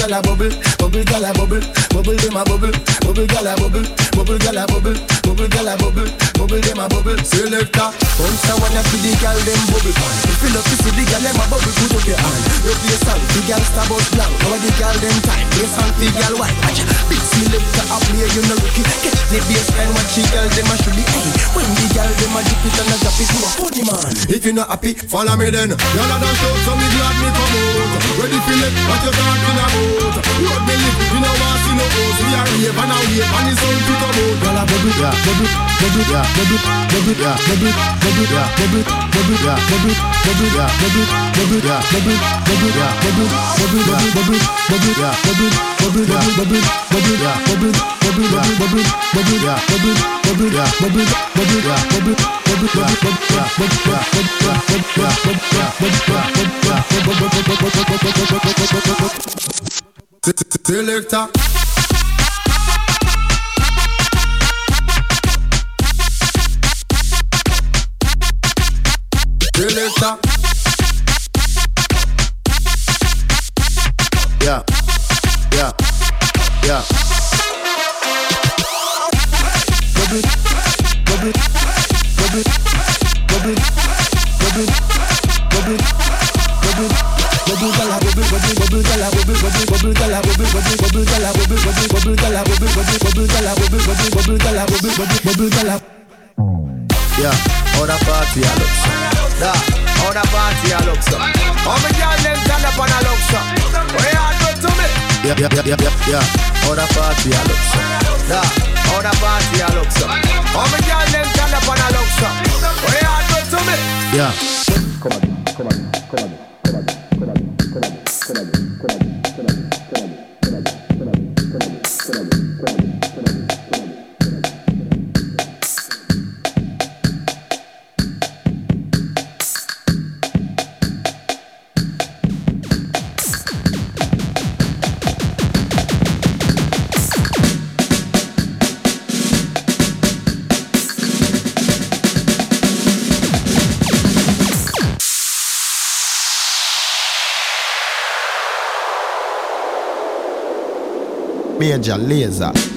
Bubble, y'all a bubble, bubble, y'all a bubble, bubble, them a bubble, bubble, y'all a bubble, bubble, y'all a bubble, bubble, y'all a bubble, bubble, them a bubble. Selector. Once I wanna the girl them bubble. If you love to see the girl them a bubble, put up your hand. You play song, the girl star bus blank. Know the girl them time, play song, the girl white. Watch big selector up here, you know rookie. Catch the bassline, watch the girl them a should be. Hey, when the girl them a dip it and a drop it, you a funny man. If you not happy, follow me then. Y'all a dance out, so me glad me come out. Ready for it, what you talking about? Road me live, me no want see no host. We a rave and a wave, and it's on to come out. Y'all a bubble, yeah, bubble, bubble, yeah, bubble, bubble, yeah, bubble, bubble, yeah, bubble, bubble, yeah, bubble, bubble, yeah, bubble, bubble, yeah, bubble, bubble, yeah, bubble, bubble, yeah, bubble, bubble, yeah, bubble, bubble, yeah, bubble, bubble, yeah, bubble, bubble, yeah, bubble, bubble, yeah, bubble, bubble, yeah, bubble, bubble, yeah, bubble, Selector. Selector. Yeah, yeah, yeah. yeah. Other party I look so. Nah, other party I look so. All my girl them up and a look so. What you do to me? Yeah, yeah, yeah, yeah, yeah, yeah. How the party I look so. Da, how the party a look so. How me girl them stand up and a look so. What you do to me? Yeah. média lesa.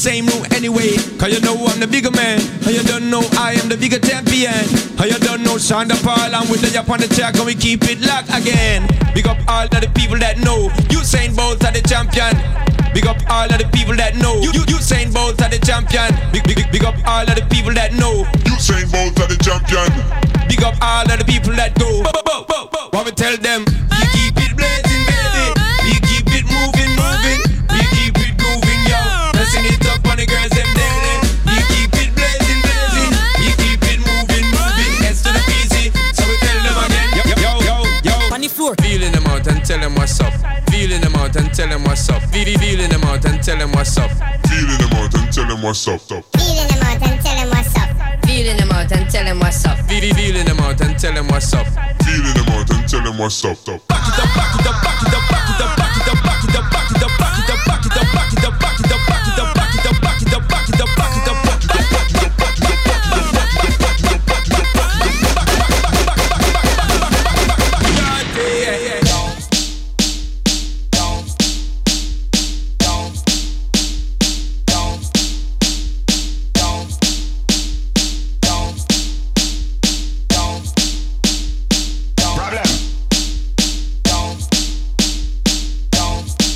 same room anyway. Cause you know I'm the bigger man. How you don't know I am the bigger champion. How you don't know Shonda Paul. I'm with the up on the track and we keep it locked again. Big up all of the people that know. Usain Bolt are the champion. Big up all of the people that know. You, you Usain Bolt are the champion. Big, big, big, up all of the people that know. Usain Bolt are the champion. Big up all of the people that go. him what's up. Feeling him out and tell him what's up. Feeling him out and tell him what's up. Feeling him out and tell him what's up. Feeling out and tell what's up. Back it up, back it up, back it up.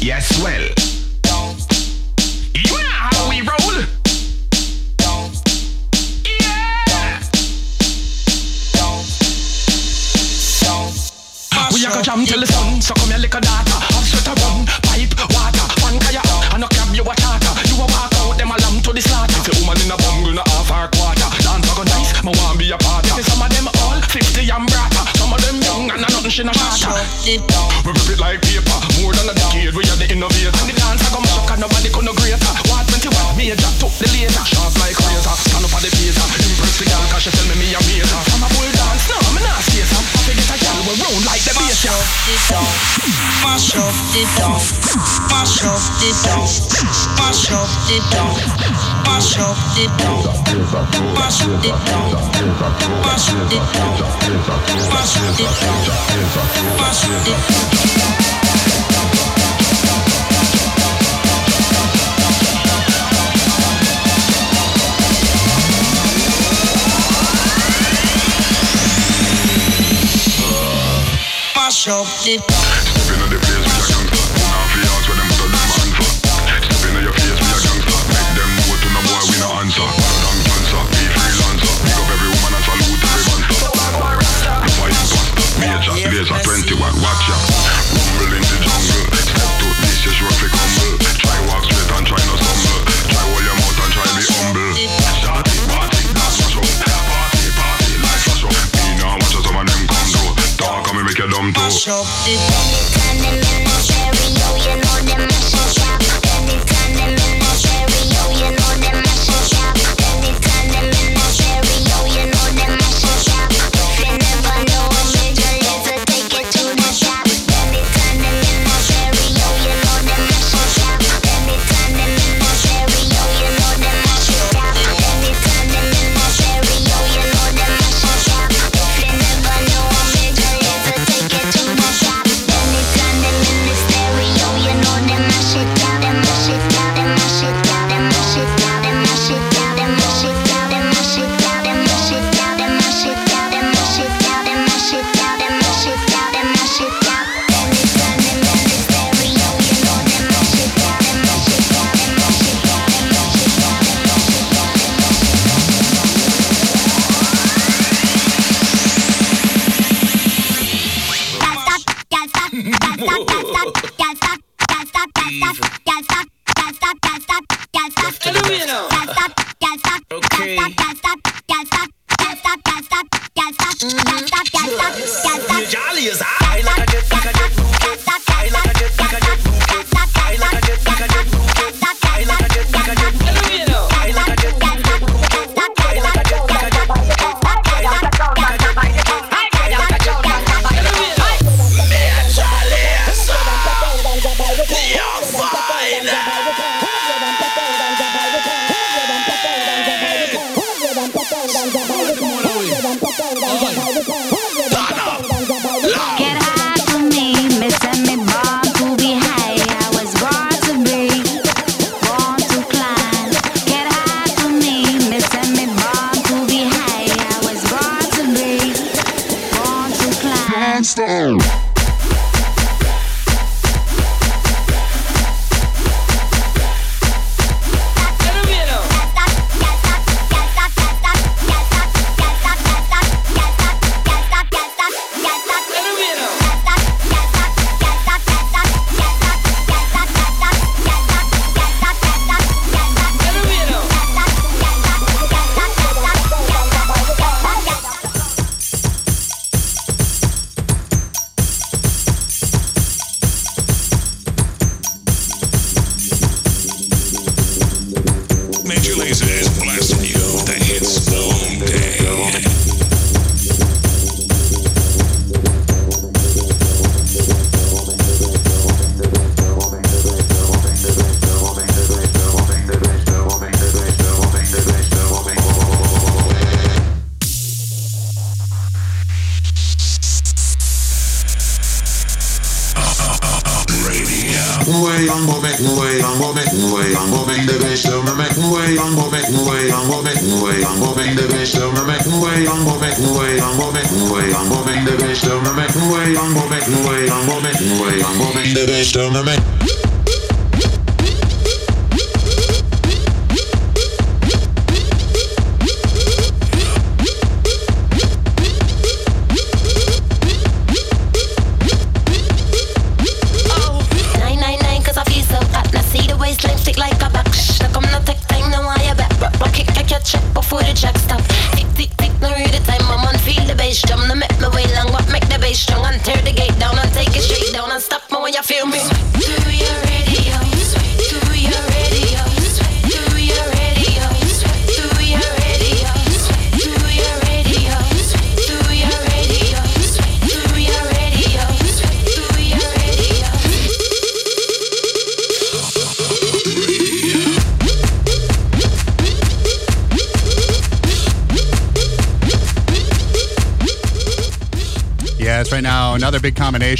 Yes, well. You know how we roll. We a go jam till the sun, so come here lick a data Have sweat a run, pipe, water, fan kaya up And no cab you a charter, you a walk out, them a lamb to the slaughter If a woman in a bungle, not half her quarter. Dance a go nice, me want be a part. See some of them all 50 and brata Some of them young and a nothing she no shatter We rip it like dedans, ma chope dedans, the dancer. Madam freelancer. Pick up every woman and salute every the major. There's a 21, watch ya. Rumble jungle. To this, you. Try walk straight and try not stumble. Try and try be humble. Party, up. Party, party, up. Now watch them. Talk and make dumb too.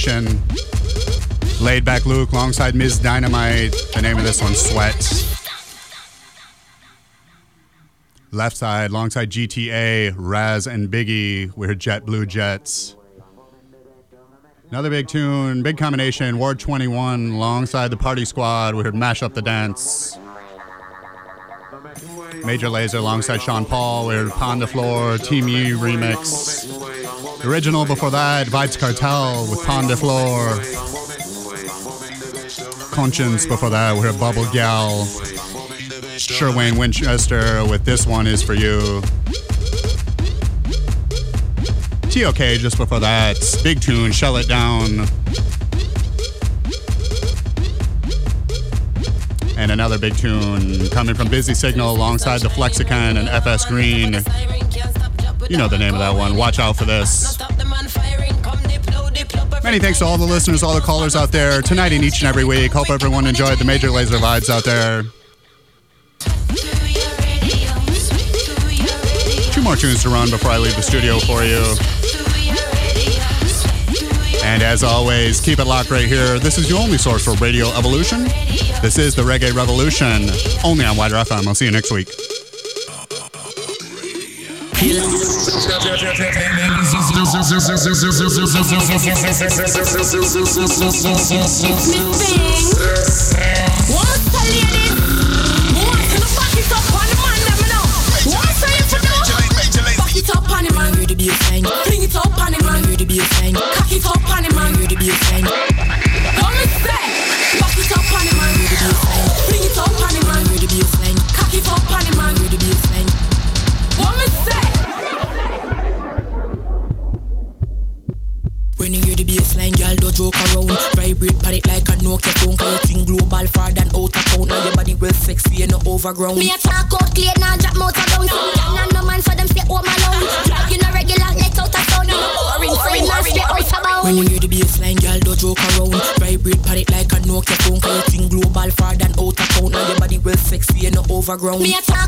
Laid Back Luke alongside Ms. Dynamite. The name of this one, Sweat. Leftside, alongside GTA, Razz and Biggy, we're Jet Blue Jets. Another big tune, big combination, Ward 21, alongside the Party Squad, we heard Mash Up the Dance. Major Lazer alongside Sean Paul, we heard Pon de Floor, Team U remix. The original before that, Vybz Kartel with Pon de Floor. Konshens before that, we're Bubble Gal. Sherwin Winchester with This One Is For You. TOK just before that, Big Tune, Shell It Down. And another big tune coming from Busy Signal alongside the Flexican and FS Green. You know the name of that one. Watch out for this. Many thanks to all the listeners, all the callers out there tonight and each and every week. Hope everyone enjoyed the Major Lazer vibes out there. Two more tunes to run before I leave the studio for you. And as always, keep it locked right here. This is your only source for Radio Evolution. This is the Reggae Revolution, only on WIDR FM. I'll see you next week. Miss overground. Me a talk out clear, now drop mouth and down. Some gang and no man, for them stay home alone. Drop you no regular, let out a sound. You no boring, boring, now straight out for. When you hear the bassline, girl, don't joke around. Vibrate pon it like a Nokia phone. Cause you think global, far than out of town. Now your body well sexy and no overground. Me a talk